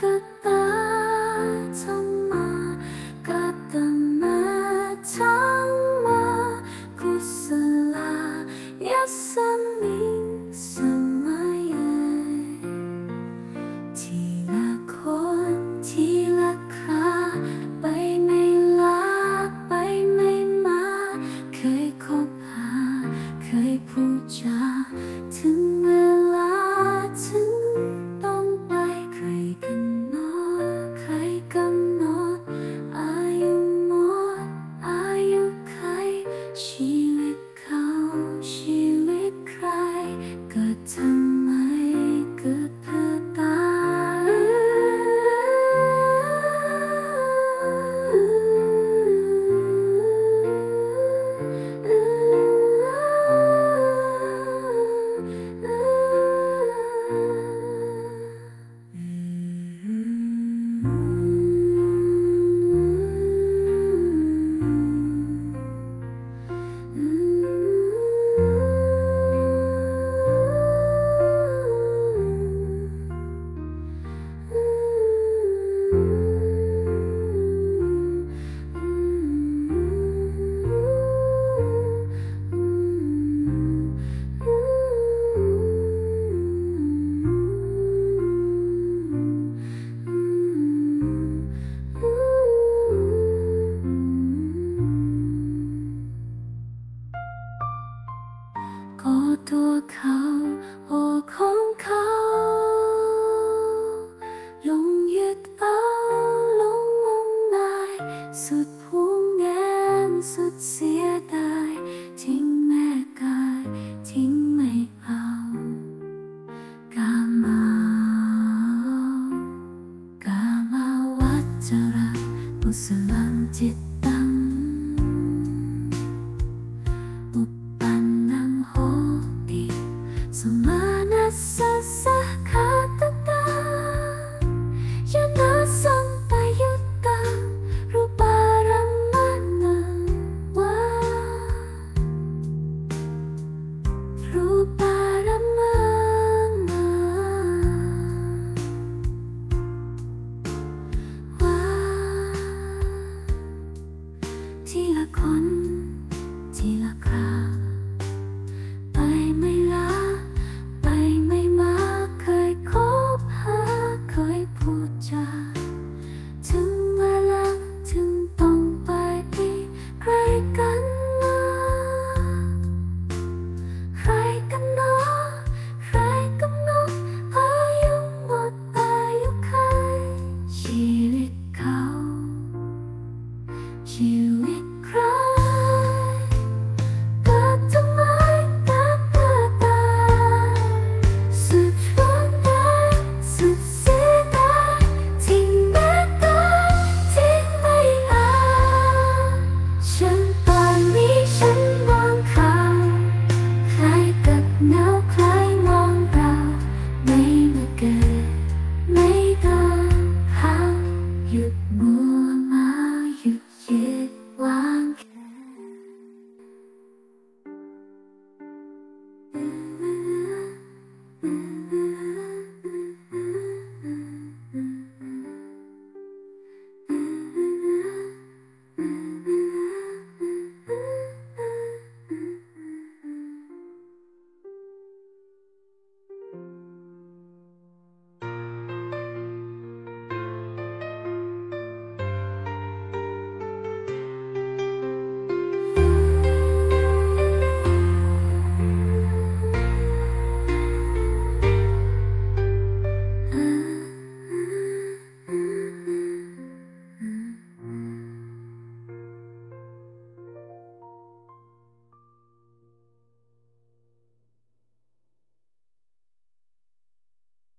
く เขาโของเขาลงยึดเอาลงงมายสุดพูงแงนสุดเสียดาทิ้งแม่กายทิ้งไม่เอากามากามาวัจระบุสลันจิต con